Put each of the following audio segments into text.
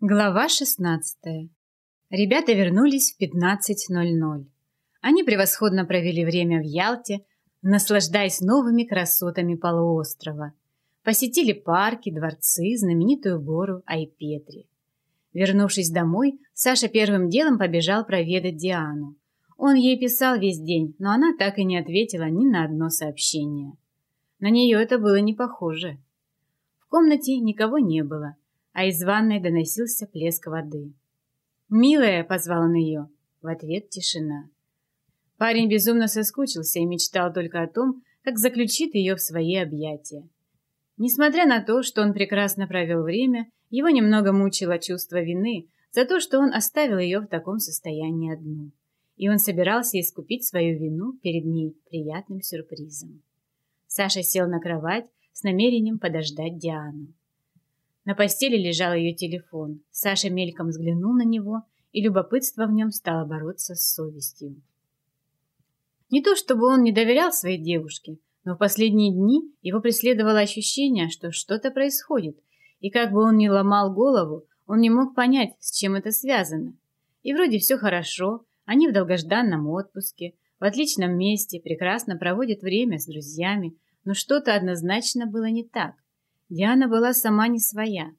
Глава 16. Ребята вернулись в 15.00. Они превосходно провели время в Ялте, наслаждаясь новыми красотами полуострова. Посетили парки, дворцы, знаменитую гору Айпетри. Вернувшись домой, Саша первым делом побежал проведать Диану. Он ей писал весь день, но она так и не ответила ни на одно сообщение. На нее это было не похоже. В комнате никого не было – а из ванной доносился плеск воды. «Милая!» — позвал он ее. В ответ тишина. Парень безумно соскучился и мечтал только о том, как заключит ее в свои объятия. Несмотря на то, что он прекрасно провел время, его немного мучило чувство вины за то, что он оставил ее в таком состоянии одну. И он собирался искупить свою вину перед ней приятным сюрпризом. Саша сел на кровать с намерением подождать Диану. На постели лежал ее телефон. Саша мельком взглянул на него, и любопытство в нем стало бороться с совестью. Не то чтобы он не доверял своей девушке, но в последние дни его преследовало ощущение, что что-то происходит, и как бы он ни ломал голову, он не мог понять, с чем это связано. И вроде все хорошо, они в долгожданном отпуске, в отличном месте, прекрасно проводят время с друзьями, но что-то однозначно было не так. Диана была сама не своя.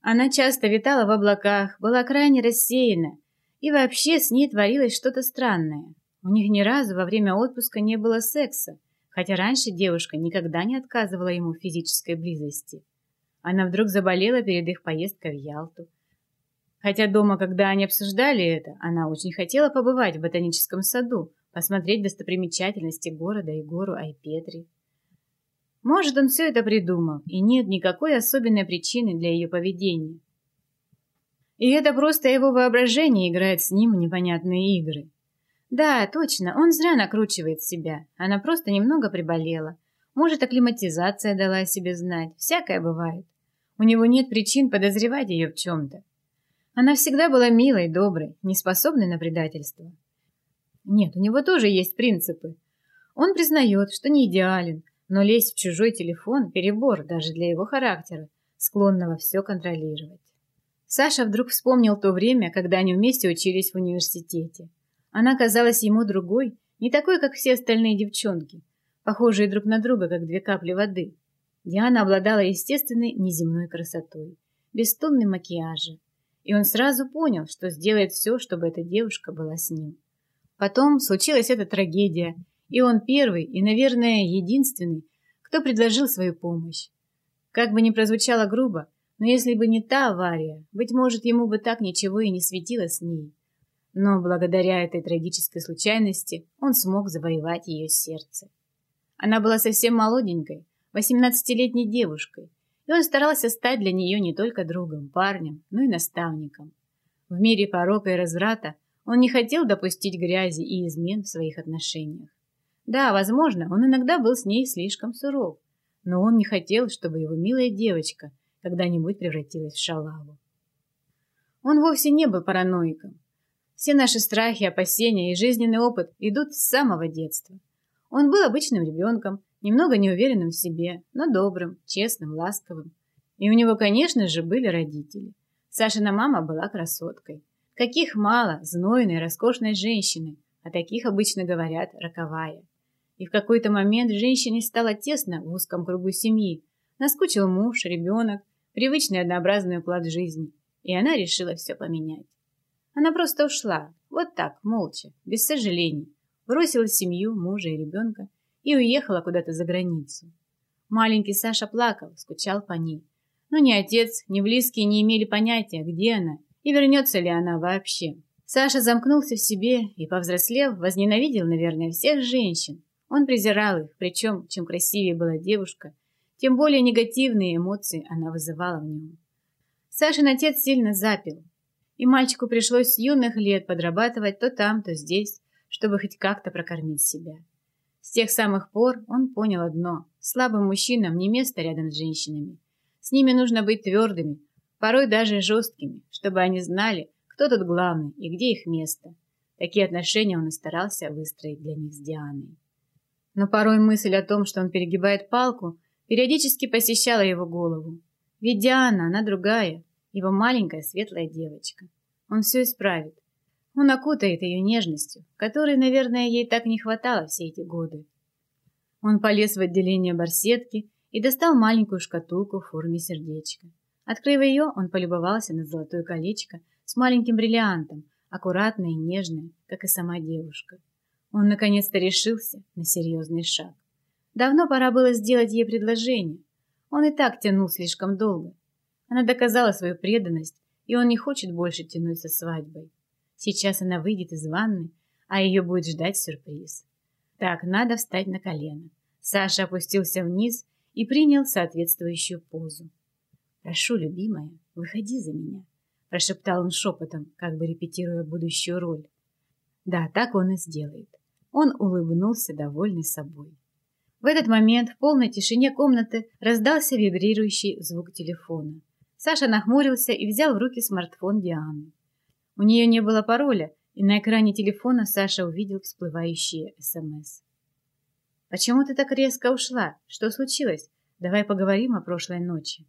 Она часто витала в облаках, была крайне рассеяна, и вообще с ней творилось что-то странное. У них ни разу во время отпуска не было секса, хотя раньше девушка никогда не отказывала ему физической близости. Она вдруг заболела перед их поездкой в Ялту. Хотя дома, когда они обсуждали это, она очень хотела побывать в ботаническом саду, посмотреть достопримечательности города и гору Айпетри. Может, он все это придумал, и нет никакой особенной причины для ее поведения. И это просто его воображение играет с ним в непонятные игры. Да, точно, он зря накручивает себя. Она просто немного приболела. Может, акклиматизация дала о себе знать. Всякое бывает. У него нет причин подозревать ее в чем-то. Она всегда была милой, доброй, неспособной на предательство. Нет, у него тоже есть принципы. Он признает, что не идеален, но лезть в чужой телефон – перебор даже для его характера, склонного все контролировать. Саша вдруг вспомнил то время, когда они вместе учились в университете. Она казалась ему другой, не такой, как все остальные девчонки, похожие друг на друга, как две капли воды. Диана обладала естественной неземной красотой, без тонны макияжа, и он сразу понял, что сделает все, чтобы эта девушка была с ним. Потом случилась эта трагедия, и он первый и, наверное, единственный, кто предложил свою помощь. Как бы ни прозвучало грубо, но если бы не та авария, быть может, ему бы так ничего и не светило с ней. Но благодаря этой трагической случайности он смог завоевать ее сердце. Она была совсем молоденькой, восемнадцатилетней девушкой, и он старался стать для нее не только другом, парнем, но и наставником. В мире порока и разврата он не хотел допустить грязи и измен в своих отношениях. Да, возможно, он иногда был с ней слишком суров, но он не хотел, чтобы его милая девочка когда-нибудь превратилась в шалаву. Он вовсе не был параноиком. Все наши страхи, опасения и жизненный опыт идут с самого детства. Он был обычным ребенком, немного неуверенным в себе, но добрым, честным, ласковым. И у него, конечно же, были родители. Сашина мама была красоткой. Каких мало, знойной, роскошной женщины, а таких обычно говорят роковая. И в какой-то момент женщине стало тесно в узком кругу семьи. Наскучил муж, ребенок, привычный однообразный уклад жизни. И она решила все поменять. Она просто ушла, вот так, молча, без сожалений. Бросила семью, мужа и ребенка и уехала куда-то за границу. Маленький Саша плакал, скучал по ней. Но ни отец, ни близкие не имели понятия, где она и вернется ли она вообще. Саша замкнулся в себе и, повзрослев, возненавидел, наверное, всех женщин, он презирал их, причем, чем красивее была девушка, тем более негативные эмоции она вызывала в нем. Сашин отец сильно запил, и мальчику пришлось с юных лет подрабатывать то там, то здесь, чтобы хоть как-то прокормить себя. С тех самых пор он понял одно – слабым мужчинам не место рядом с женщинами. С ними нужно быть твердыми, порой даже жесткими, чтобы они знали, кто тут главный и где их место. Такие отношения он и старался выстроить для них с Дианой но порой мысль о том, что он перегибает палку, периодически посещала его голову. Ведь Диана, она другая, Его маленькая светлая девочка. Он все исправит. Он окутает ее нежностью, которой, наверное, ей так не хватало все эти годы. Он полез в отделение барсетки и достал маленькую шкатулку в форме сердечка. Открыв ее, он полюбовался на золотое колечко с маленьким бриллиантом, аккуратное и нежное, как и сама девушка. Он наконец-то решился на серьезный шаг. Давно пора было сделать ей предложение. Он и так тянул слишком долго. Она доказала свою преданность, и он не хочет больше тянуть со свадьбой. Сейчас она выйдет из ванны, а ее будет ждать сюрприз. Так, надо встать на колено. Саша опустился вниз и принял соответствующую позу. «Прошу, любимая, выходи за меня», — прошептал он шепотом, как бы репетируя будущую роль. Да, так он и сделает. Он улыбнулся, довольный собой. В этот момент в полной тишине комнаты раздался вибрирующий звук телефона. Саша нахмурился и взял в руки смартфон Дианы. У нее не было пароля, и на экране телефона Саша увидел всплывающие СМС. «Почему ты так резко ушла? Что случилось? Давай поговорим о прошлой ночи».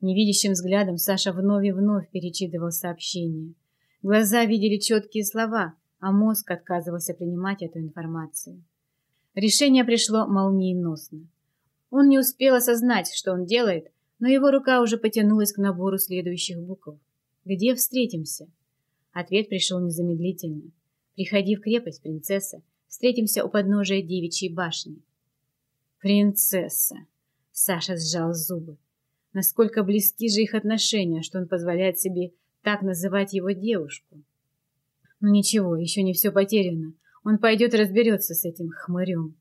Невидящим взглядом Саша вновь и вновь перечитывал сообщение. Глаза видели четкие слова, а мозг отказывался принимать эту информацию. Решение пришло молниеносно. Он не успел осознать, что он делает, но его рука уже потянулась к набору следующих букв. «Где встретимся?» Ответ пришел незамедлительно. «Приходи в крепость, принцесса. Встретимся у подножия девичьей башни». «Принцесса!» Саша сжал зубы. Насколько близки же их отношения, что он позволяет себе так называть его девушку. Ну ничего, еще не все потеряно. Он пойдет и разберется с этим хмырем.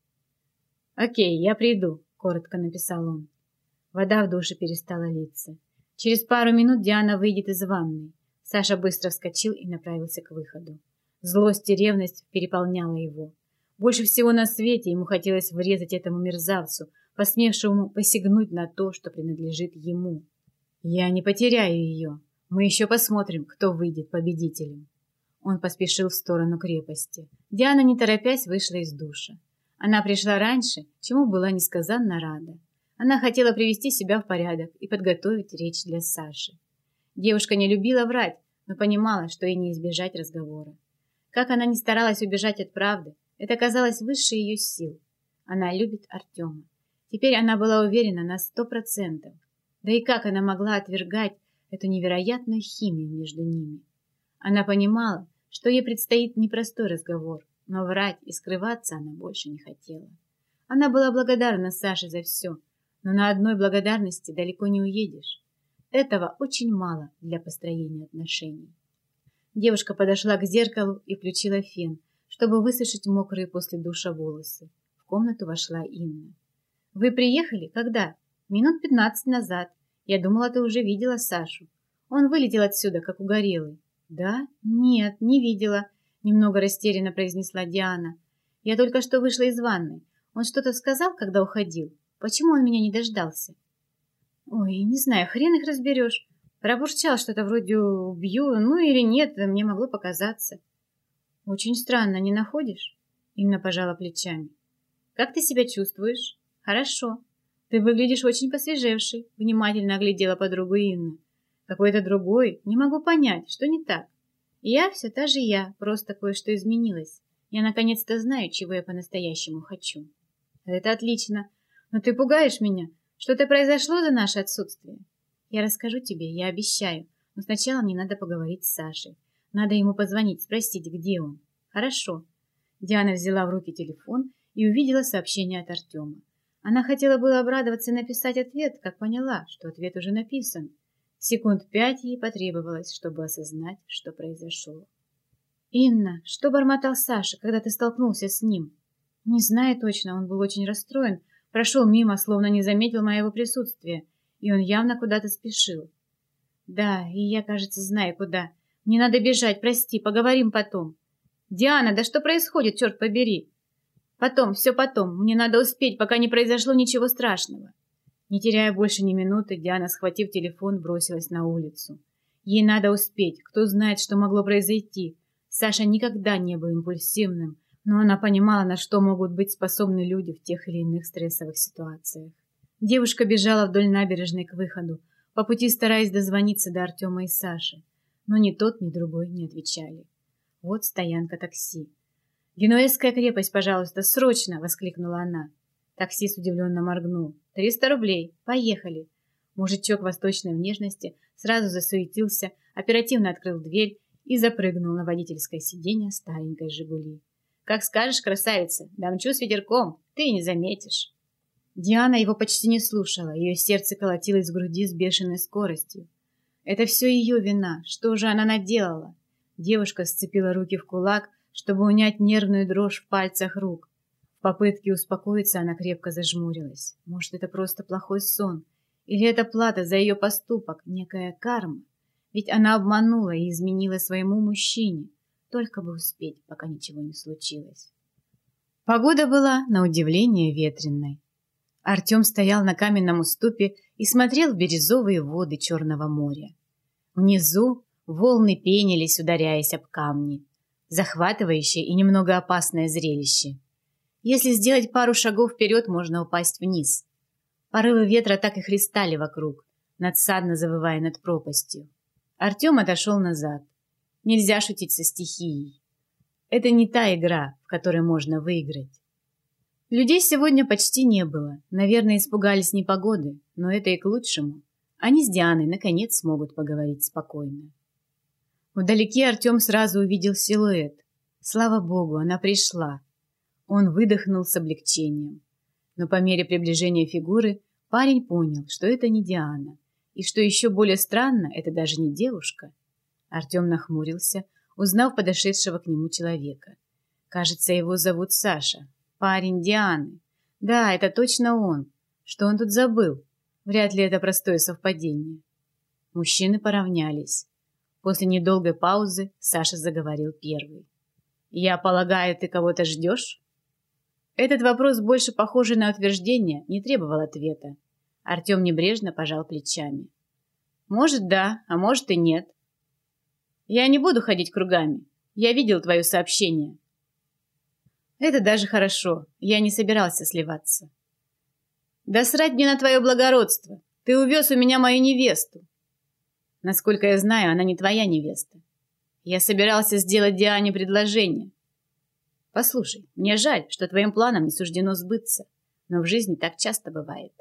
«Окей, я приду», — коротко написал он. Вода в душе перестала литься. Через пару минут Диана выйдет из ванной. Саша быстро вскочил и направился к выходу. Злость и ревность переполняла его. Больше всего на свете ему хотелось врезать этому мерзавцу, посмевшему посягнуть на то, что принадлежит ему. «Я не потеряю ее. Мы еще посмотрим, кто выйдет победителем». Он поспешил в сторону крепости. Диана, не торопясь, вышла из душа. Она пришла раньше, чему была несказанно рада. Она хотела привести себя в порядок и подготовить речь для Саши. Девушка не любила врать, но понимала, что ей не избежать разговора. Как она не старалась убежать от правды, это казалось выше ее сил. Она любит Артема. Теперь она была уверена на сто процентов. Да и как она могла отвергать эту невероятную химию между ними? Она понимала, что ей предстоит непростой разговор, но врать и скрываться она больше не хотела. Она была благодарна Саше за все, но на одной благодарности далеко не уедешь. Этого очень мало для построения отношений. Девушка подошла к зеркалу и включила фен, чтобы высушить мокрые после душа волосы. В комнату вошла Инна. «Вы приехали? Когда?» «Минут пятнадцать назад. Я думала, ты уже видела Сашу. Он вылетел отсюда, как угорелый». «Да? Нет, не видела», — немного растерянно произнесла Диана. «Я только что вышла из ванной. Он что-то сказал, когда уходил? Почему он меня не дождался?» «Ой, не знаю, хрен их разберешь. Пробурчал что-то вроде «убью», ну или нет, мне могло показаться». «Очень странно, не находишь?» Инна пожала плечами. «Как ты себя чувствуешь?» «Хорошо. Ты выглядишь очень посвежевшей», — внимательно оглядела подругу Инна. «Какой-то другой? Не могу понять, что не так. Я все та же я, просто кое-что изменилось. Я наконец-то знаю, чего я по-настоящему хочу». «Это отлично. Но ты пугаешь меня. Что-то произошло за наше отсутствие. Я расскажу тебе, я обещаю. Но сначала мне надо поговорить с Сашей. Надо ему позвонить, спросить, где он. Хорошо. Диана взяла в руки телефон и увидела сообщение от Артема. Она хотела было обрадоваться и написать ответ, как поняла, что ответ уже написан. Секунд пять ей потребовалось, чтобы осознать, что произошло. «Инна, что бормотал Саша, когда ты столкнулся с ним?» «Не знаю точно, он был очень расстроен, Прошел мимо, словно не заметил моего присутствия, и он явно куда-то спешил. Да, и я, кажется, знаю, куда. Мне надо бежать, прости, поговорим потом. Диана, да что происходит, черт побери? Потом, все потом. Мне надо успеть, пока не произошло ничего страшного. Не теряя больше ни минуты, Диана, схватив телефон, бросилась на улицу. Ей надо успеть, кто знает, что могло произойти. Саша никогда не был импульсивным, но она понимала, на что могут быть способны люди в тех или иных стрессовых ситуациях. Девушка бежала вдоль набережной к выходу. по пути стараясь дозвониться до Артема и Саши, но ни тот, ни другой не отвечали. Вот стоянка такси. «Генуэзская крепость, пожалуйста, срочно!» — воскликнула она. Таксист удивленно моргнул. «Триста рублей! Поехали!» Мужичок восточной внешности сразу засуетился, оперативно открыл дверь и запрыгнул на водительское сиденье старенькой «Жигули». «Как скажешь, красавица, дамчу с ветерком, ты не заметишь». Диана его почти не слушала, ее сердце колотилось в груди с бешеной скоростью. Это все ее вина, что же она наделала? Девушка сцепила руки в кулак, чтобы унять нервную дрожь в пальцах рук. Попытке успокоиться она крепко зажмурилась. Может, это просто плохой сон? Или это плата за ее поступок, некая карма? Ведь она обманула и изменила своему мужчине. Только бы успеть, пока ничего не случилось. Погода была, на удивление, ветреной. Артем стоял на каменном уступе и смотрел в бирюзовые воды Черного моря. Внизу волны пенились, ударяясь об камни. Захватывающее и немного опасное зрелище. Если сделать пару шагов вперед, можно упасть вниз. Порывы ветра так и хлестали вокруг, надсадно завывая над пропастью. Артем отошел назад. Нельзя шутить со стихией. Это не та игра, в которой можно выиграть. Людей сегодня почти не было. Наверное, испугались непогоды, но это и к лучшему. Они с Дианой наконец смогут поговорить спокойно. Вдалеке Артем сразу увидел силуэт. Слава богу, она пришла. Он выдохнул с облегчением. Но по мере приближения фигуры парень понял, что это не Диана. И что еще более странно, это даже не девушка. Артем нахмурился, узнав подошедшего к нему человека. Кажется, его зовут Саша, Парень Дианы. Да, это точно он. Что он тут забыл? Вряд ли это простое совпадение. Мужчины поравнялись. После недолгой паузы Саша заговорил первый. «Я полагаю, ты кого-то ждешь?» Этот вопрос, больше похожий на утверждение, не требовал ответа. Артем небрежно пожал плечами. «Может, да, а может и нет. Я не буду ходить кругами. Я видел твое сообщение. Это даже хорошо. Я не собирался сливаться. Да срать мне на твое благородство. Ты увез у меня мою невесту. Насколько я знаю, она не твоя невеста. Я собирался сделать Диане предложение. Послушай, мне жаль, что твоим планам не суждено сбыться, но в жизни так часто бывает.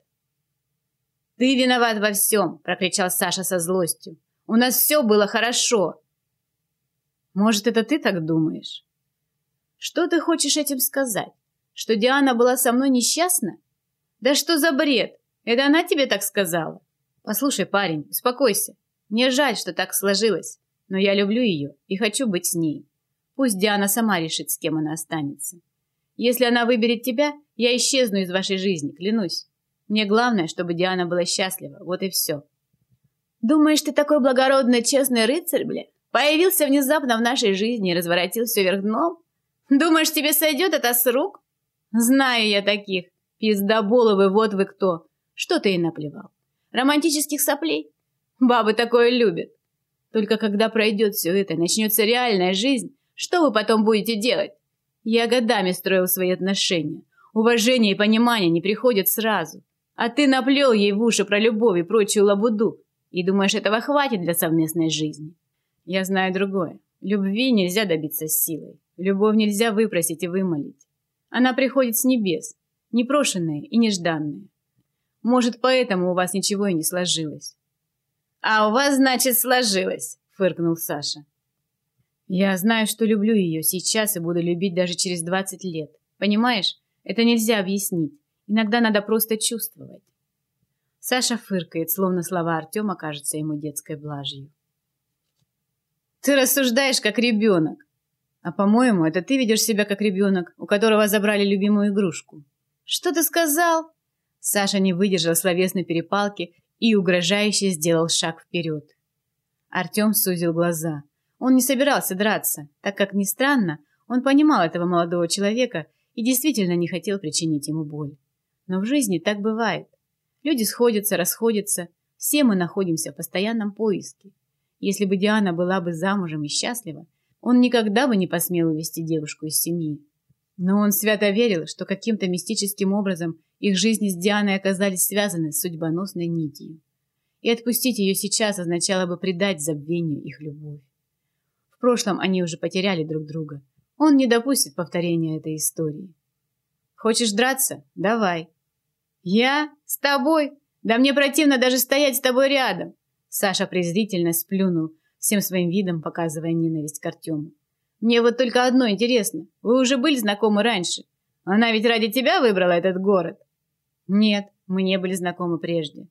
«Ты виноват во всем!» – прокричал Саша со злостью. «У нас все было хорошо!» «Может, это ты так думаешь?» Что ты хочешь этим сказать? Что Диана была со мной несчастна? Да что за бред? Это она тебе так сказала? Послушай, парень, успокойся. Мне жаль, что так сложилось, но я люблю ее и хочу быть с ней. Пусть Диана сама решит, с кем она останется. Если она выберет тебя, я исчезну из вашей жизни, клянусь. Мне главное, чтобы Диана была счастлива, вот и все. Думаешь, ты такой благородный, честный рыцарь, бля? Появился внезапно в нашей жизни и разворотил все вверх дном? Думаешь, тебе сойдет это с рук? Знаю я таких. Пиздоболовы, вот вы кто. Что ты и наплевал? Романтических соплей? Бабы такое любят. Только когда пройдет все это, начнется реальная жизнь, что вы потом будете делать? Я годами строил свои отношения. Уважение и понимание не приходят сразу. А ты наплел ей в уши про любовь и прочую лабуду. И думаешь, этого хватит для совместной жизни? Я знаю другое. Любви нельзя добиться силой. Любовь нельзя выпросить и вымолить. Она приходит с небес, непрошенная и нежданная. Может, поэтому у вас ничего и не сложилось. «А у вас, значит, сложилось», — фыркнул Саша. «Я знаю, что люблю ее сейчас и буду любить даже через двадцать лет. Понимаешь, это нельзя объяснить. Иногда надо просто чувствовать». Саша фыркает, словно слова Артема кажутся ему детской блажью. «Ты рассуждаешь, как ребенок. А по-моему, это ты ведешь себя как ребенок, у которого забрали любимую игрушку. Что ты сказал? Саша не выдержал словесной перепалки и угрожающе сделал шаг вперед. Артем сузил глаза. Он не собирался драться, так как, ни странно, он понимал этого молодого человека и действительно не хотел причинить ему боль. Но в жизни так бывает. Люди сходятся, расходятся, все мы находимся в постоянном поиске. Если бы Диана была бы замужем и счастлива, он никогда бы не посмел увести девушку из семьи. Но он свято верил, что каким-то мистическим образом их жизни с Дианой оказались связаны с судьбоносной нитью. и отпустить ее сейчас означало бы предать забвению их любовь. Прошлом они уже потеряли друг друга. Он не допустит повторения этой истории. Хочешь драться? Давай. Я? С тобой? Да мне противно даже стоять с тобой рядом. Саша презрительно сплюнул, всем своим видом показывая ненависть к Артему. Мне вот только одно интересно. Вы уже были знакомы раньше? Она ведь ради тебя выбрала этот город. Нет, мы не были знакомы прежде.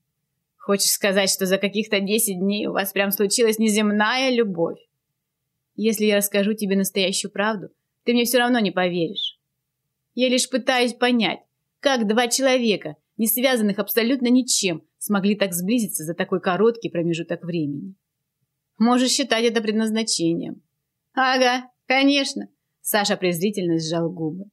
Хочешь сказать, что за каких-то десять дней у вас прям случилась неземная любовь? Если я расскажу тебе настоящую правду, ты мне все равно не поверишь. Я лишь пытаюсь понять, как два человека, не связанных абсолютно ничем, смогли так сблизиться за такой короткий промежуток времени. Можешь считать это предназначением. Ага, конечно. Саша презрительно сжал губы.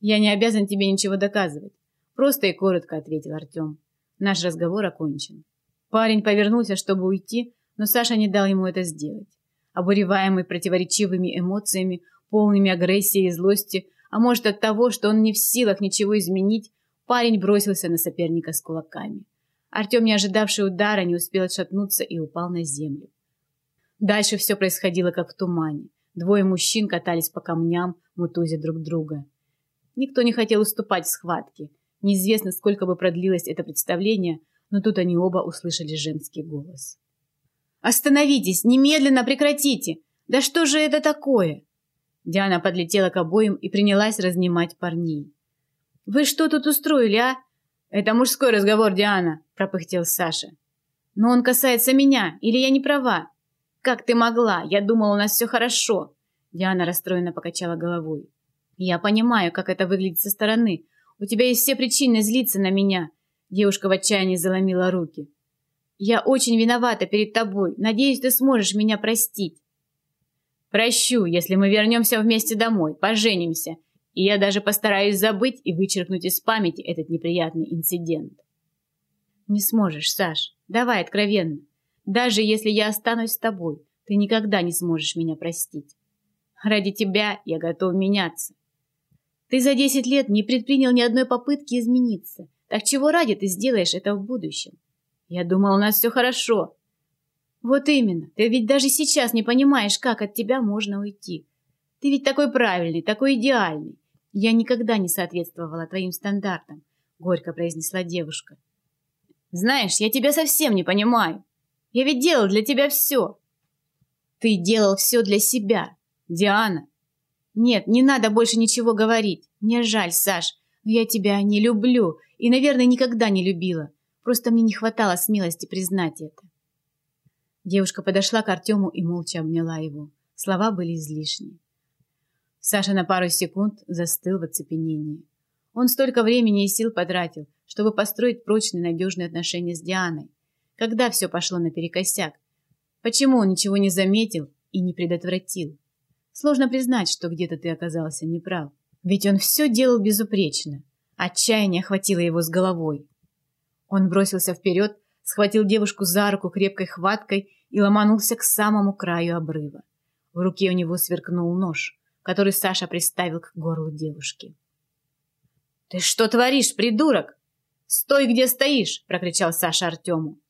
Я не обязан тебе ничего доказывать. Просто и коротко ответил Артем. Наш разговор окончен. Парень повернулся, чтобы уйти, но Саша не дал ему это сделать. Обуреваемый противоречивыми эмоциями, полными агрессии и злости, а может от того, что он не в силах ничего изменить, парень бросился на соперника с кулаками. Артем, не ожидавший удара, не успел отшатнуться и упал на землю. Дальше все происходило как в тумане. Двое мужчин катались по камням, мутузя друг друга. Никто не хотел уступать в схватке. Неизвестно, сколько бы продлилось это представление, но тут они оба услышали женский голос. «Остановитесь! Немедленно прекратите! Да что же это такое?» Диана подлетела к обоим и принялась разнимать парней. «Вы что тут устроили, а?» «Это мужской разговор, Диана», – пропыхтел Саша. «Но он касается меня, или я не права?» «Как ты могла? Я думала, у нас все хорошо!» Диана расстроенно покачала головой. «Я понимаю, как это выглядит со стороны. У тебя есть все причины злиться на меня!» Девушка в отчаянии заломила руки. «Я очень виновата перед тобой. Надеюсь, ты сможешь меня простить». Прощу, если мы вернемся вместе домой, поженимся, и я даже постараюсь забыть и вычеркнуть из памяти этот неприятный инцидент. Не сможешь, Саш. Давай откровенно. Даже если я останусь с тобой, ты никогда не сможешь меня простить. Ради тебя я готов меняться. Ты за десять лет не предпринял ни одной попытки измениться. Так чего ради ты сделаешь это в будущем? Я думал, у нас все хорошо. Вот именно. Ты ведь даже сейчас не понимаешь, как от тебя можно уйти. Ты ведь такой правильный, такой идеальный. Я никогда не соответствовала твоим стандартам, горько произнесла девушка. Знаешь, я тебя совсем не понимаю. Я ведь делал для тебя все. Ты делал все для себя, Диана. Нет, не надо больше ничего говорить. Мне жаль, Саш, но я тебя не люблю и, наверное, никогда не любила. Просто мне не хватало смелости признать это. Девушка подошла к Артему и молча обняла его. Слова были излишни. Саша на пару секунд застыл в оцепенении. Он столько времени и сил потратил, чтобы построить прочные надежные отношения с Дианой. Когда все пошло наперекосяк? Почему он ничего не заметил и не предотвратил? Сложно признать, что где-то ты оказался неправ. Ведь он все делал безупречно. Отчаяние охватило его с головой. Он бросился вперед, схватил девушку за руку крепкой хваткой и ломанулся к самому краю обрыва. В руке у него сверкнул нож, который Саша приставил к горлу девушки. «Ты что творишь, придурок? Стой, где стоишь!» – прокричал Саша Артему.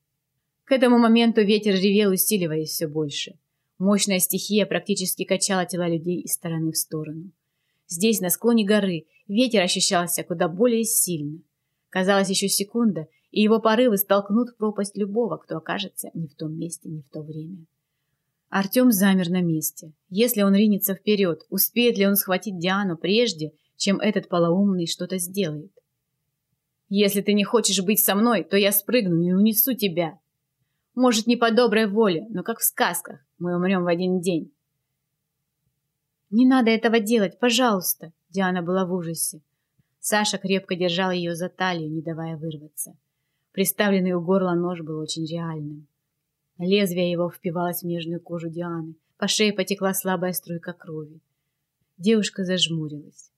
К этому моменту ветер ревел, усиливаясь все больше. Мощная стихия практически качала тела людей из стороны в сторону. Здесь, на склоне горы, ветер ощущался куда более сильно. Казалось, еще секунда, и его порывы столкнут в пропасть любого, кто окажется не в том месте, не в то время. Артем замер на месте. Если он ринется вперед, успеет ли он схватить Диану прежде, чем этот полоумный что-то сделает? «Если ты не хочешь быть со мной, то я спрыгну и унесу тебя. Может, не по доброй воле, но как в сказках. Мы умрем в один день». «Не надо этого делать, пожалуйста!» Диана была в ужасе. Саша крепко держал ее за талию, не давая вырваться. Приставленный у горла нож был очень реальным. Лезвие его впивалось в нежную кожу Дианы. По шее потекла слабая струйка крови. Девушка зажмурилась.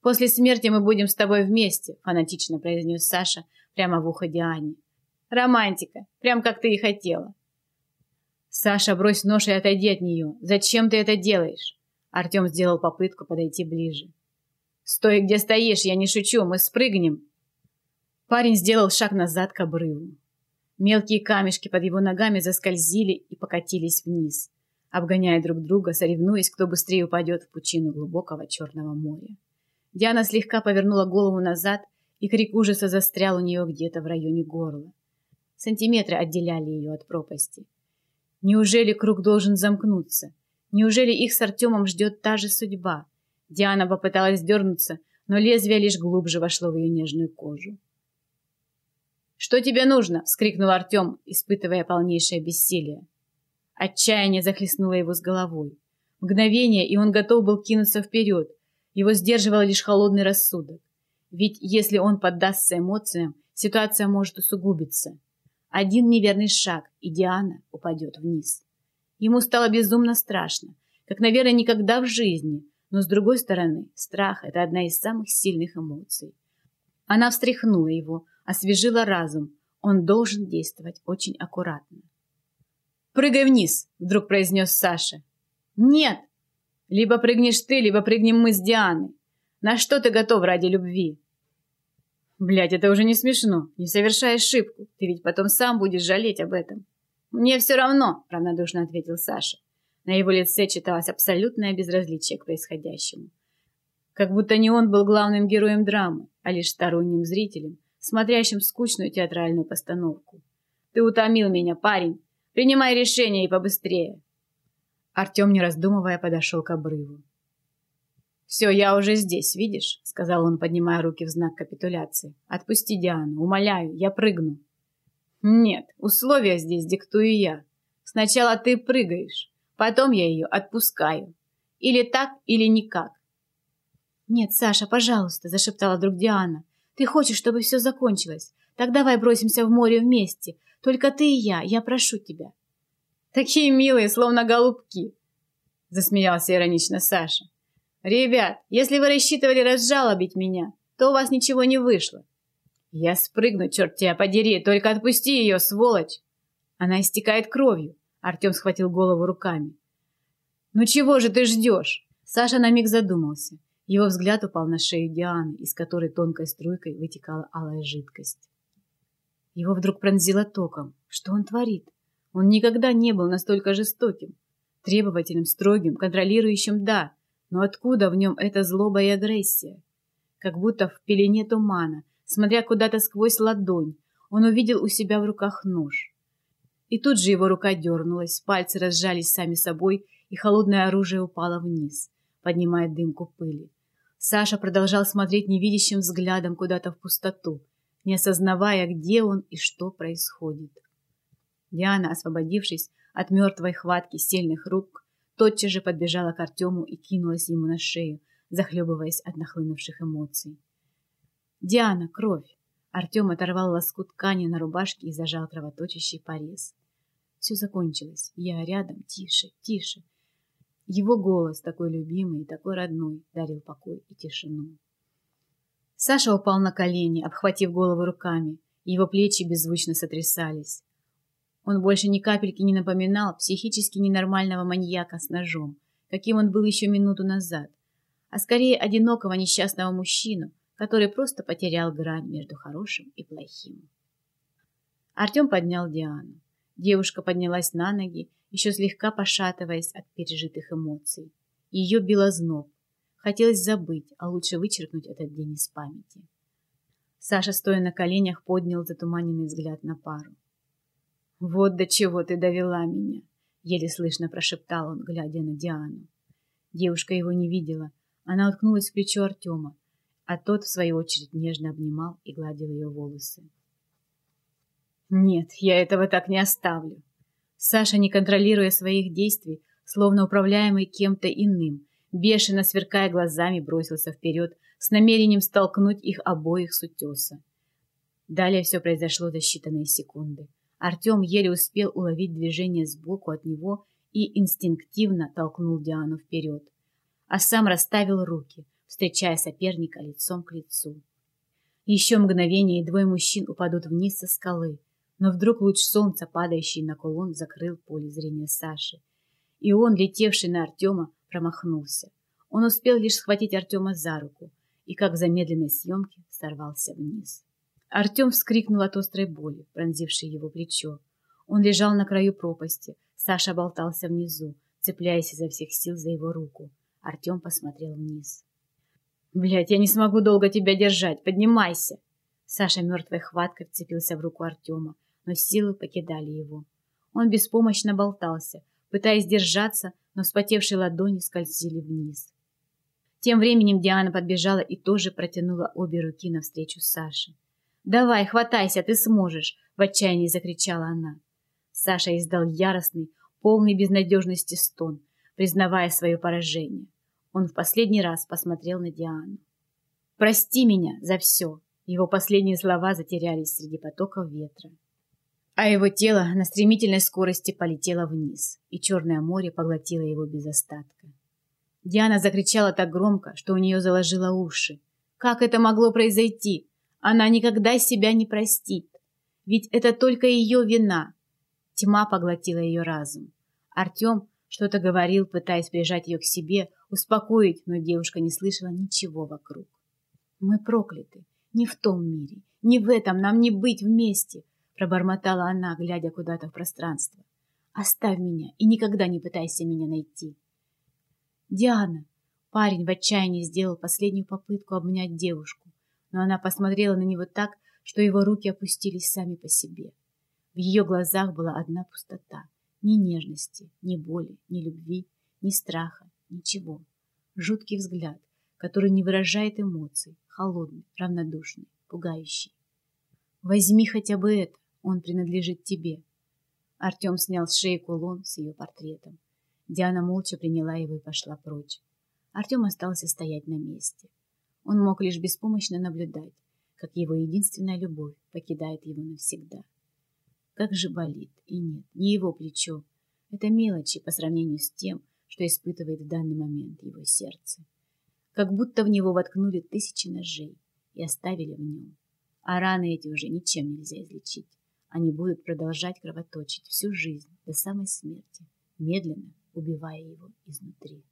«После смерти мы будем с тобой вместе», — фанатично произнес Саша прямо в ухо Диане. «Романтика, прям как ты и хотела». «Саша, брось нож и отойди от нее. Зачем ты это делаешь?» Артем сделал попытку подойти ближе. «Стой, где стоишь, я не шучу, мы спрыгнем», Парень сделал шаг назад к обрыву. Мелкие камешки под его ногами заскользили и покатились вниз, обгоняя друг друга, соревнуясь, кто быстрее упадет в пучину глубокого Черного моря. Диана слегка повернула голову назад, и крик ужаса застрял у нее где-то в районе горла. Сантиметры отделяли ее от пропасти. Неужели круг должен замкнуться? Неужели их с Артемом ждет та же судьба? Диана попыталась дернуться, но лезвие лишь глубже вошло в ее нежную кожу. «Что тебе нужно?» — вскрикнул Артем, испытывая полнейшее бессилие. Отчаяние захлестнуло его с головой. Мгновение, и он готов был кинуться вперед. Его сдерживал лишь холодный рассудок. Ведь если он поддастся эмоциям, ситуация может усугубиться. Один неверный шаг, и Диана упадет вниз. Ему стало безумно страшно, как, наверное, никогда в жизни. Но, с другой стороны, страх – это одна из самых сильных эмоций. Она встряхнула его, освежила разум. Он должен действовать очень аккуратно. «Прыгай вниз!» – вдруг произнес Саша. «Нет! Либо прыгнешь ты, либо прыгнем мы с Дианой. На что ты готов ради любви?» Блядь, это уже не смешно. Не совершай ошибку. Ты ведь потом сам будешь жалеть об этом. Мне все равно, равнодушно ответил Саша. На его лице читалось абсолютное безразличие к происходящему. Как будто не он был главным героем драмы, а лишь сторонним зрителем, смотрящим скучную театральную постановку. Ты утомил меня, парень. Принимай решение и побыстрее. Артем, не раздумывая, подошел к обрыву. «Все, я уже здесь, видишь?» — сказал он, поднимая руки в знак капитуляции. «Отпусти Диану, умоляю, я прыгну». «Нет, условия здесь диктую я. Сначала ты прыгаешь, потом я ее отпускаю. Или так, или никак». «Нет, Саша, пожалуйста», — зашептала вдруг Диана. «Ты хочешь, чтобы все закончилось? Так давай бросимся в море вместе. Только ты и я, я прошу тебя». «Такие милые, словно голубки», — засмеялся иронично Саша. «Ребят, если вы рассчитывали разжалобить меня, то у вас ничего не вышло. Я спрыгну, черт тебя подери, только отпусти ее, сволочь!» Она истекает кровью. Артем схватил голову руками. «Ну чего же ты ждешь?» Саша на миг задумался. Его взгляд упал на шею Дианы, из которой тонкой струйкой вытекала алая жидкость. Его вдруг пронзило током. Что он творит? Он никогда не был настолько жестоким, требовательным, строгим, контролирующим «да», но откуда в нем эта злоба и агрессия? Как будто в пелене тумана, смотря куда-то сквозь ладонь, он увидел у себя в руках нож. И тут же его рука дернулась, пальцы разжались сами собой, и холодное оружие упало вниз, поднимая дымку пыли. Саша продолжал смотреть невидящим взглядом куда-то в пустоту, не осознавая, где он и что происходит. Диана, освободившись от мертвой хватки сильных рук, тотчас же подбежала к Артему и кинулась ему на шею, захлебываясь от нахлынувших эмоций. «Диана, кровь!» Артем оторвал лоскут ткани на рубашке и зажал кровоточащий порез. Все закончилось. Я рядом. Тише, тише. Его голос, такой любимый и такой родной, дарил покой и тишину. Саша упал на колени, обхватив голову руками. Его плечи беззвучно сотрясались. Он больше ни капельки не напоминал психически ненормального маньяка с ножом, каким он был еще минуту назад, а скорее одинокого несчастного мужчину, который просто потерял грань между хорошим и плохим. Артем поднял Диану. Девушка поднялась на ноги, еще слегка пошатываясь от пережитых эмоций. Ее било зноб. Хотелось забыть, а лучше вычеркнуть этот день из памяти. Саша, стоя на коленях, поднял затуманенный взгляд на пару. «Вот до чего ты довела меня!» — еле слышно прошептал он, глядя на Диану. Девушка его не видела. Она уткнулась в плечо Артема, а тот, в свою очередь, нежно обнимал и гладил ее волосы. «Нет, я этого так не оставлю!» Саша, не контролируя своих действий, словно управляемый кем-то иным, бешено сверкая глазами, бросился вперед с намерением столкнуть их обоих с утеса. Далее все произошло за считанные секунды. Артем еле успел уловить движение сбоку от него и инстинктивно толкнул Диану вперед, а сам расставил руки, встречая соперника лицом к лицу. Еще мгновение, и двое мужчин упадут вниз со скалы, но вдруг луч солнца, падающий на кулон, закрыл поле зрения Саши, и он, летевший на Артема, промахнулся. Он успел лишь схватить Артема за руку и, как в замедленной съемке, сорвался вниз. Артем вскрикнул от острой боли, пронзившей его плечо. Он лежал на краю пропасти. Саша болтался внизу, цепляясь изо всех сил за его руку. Артем посмотрел вниз. «Блядь, я не смогу долго тебя держать! Поднимайся!» Саша мертвой хваткой вцепился в руку Артема, но силы покидали его. Он беспомощно болтался, пытаясь держаться, но вспотевшие ладони скользили вниз. Тем временем Диана подбежала и тоже протянула обе руки навстречу Саше. «Давай, хватайся, ты сможешь!» — в отчаянии закричала она. Саша издал яростный, полный безнадежности стон, признавая свое поражение. Он в последний раз посмотрел на Диану. «Прости меня за все!» Его последние слова затерялись среди потоков ветра. А его тело на стремительной скорости полетело вниз, и Черное море поглотило его без остатка. Диана закричала так громко, что у нее заложило уши. Как это могло произойти? Она никогда себя не простит. Ведь это только ее вина. Тьма поглотила ее разум. Артем что-то говорил, пытаясь прижать ее к себе, успокоить, но девушка не слышала ничего вокруг. «Мы прокляты. Не в том мире. Не в этом нам не быть вместе», пробормотала она, глядя куда-то в пространство. «Оставь меня и никогда не пытайся меня найти». «Диана!» Парень в отчаянии сделал последнюю попытку обнять девушку но она посмотрела на него так, что его руки опустились сами по себе. В ее глазах была одна пустота. Ни нежности, ни боли, ни любви, ни страха, ничего. Жуткий взгляд, который не выражает эмоций, холодный, равнодушный, пугающий. «Возьми хотя бы это, он принадлежит тебе». Артем снял с шеи кулон с ее портретом. Диана молча приняла его и пошла прочь. Артем остался стоять на месте. Он мог лишь беспомощно наблюдать, как его единственная любовь покидает его навсегда. Как же болит, и нет, не его плечо. Это мелочи по сравнению с тем, что испытывает в данный момент его сердце. Как будто в него воткнули тысячи ножей и оставили в нем. А раны эти уже ничем нельзя излечить. Они будут продолжать кровоточить всю жизнь до самой смерти, медленно убивая его изнутри.